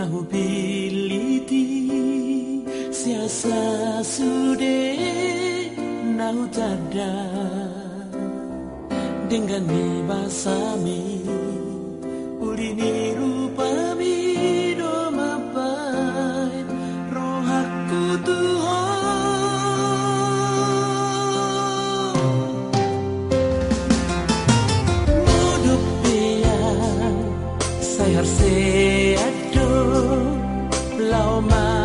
nahu piliti siasa sude nahu tada. Dengan mi basami uli niru all my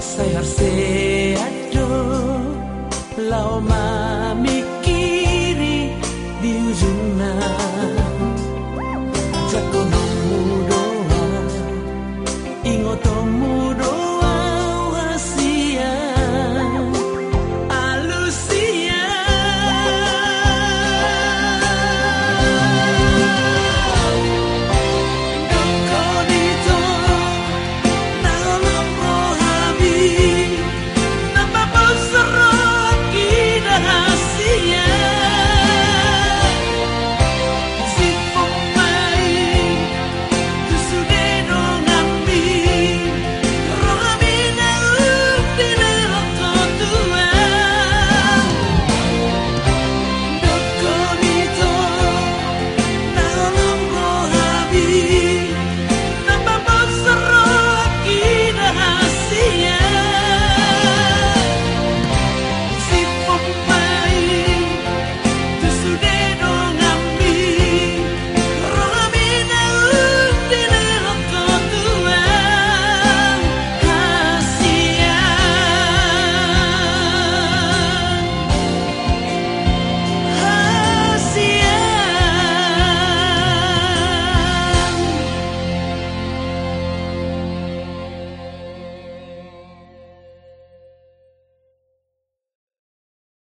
sayar seado lama.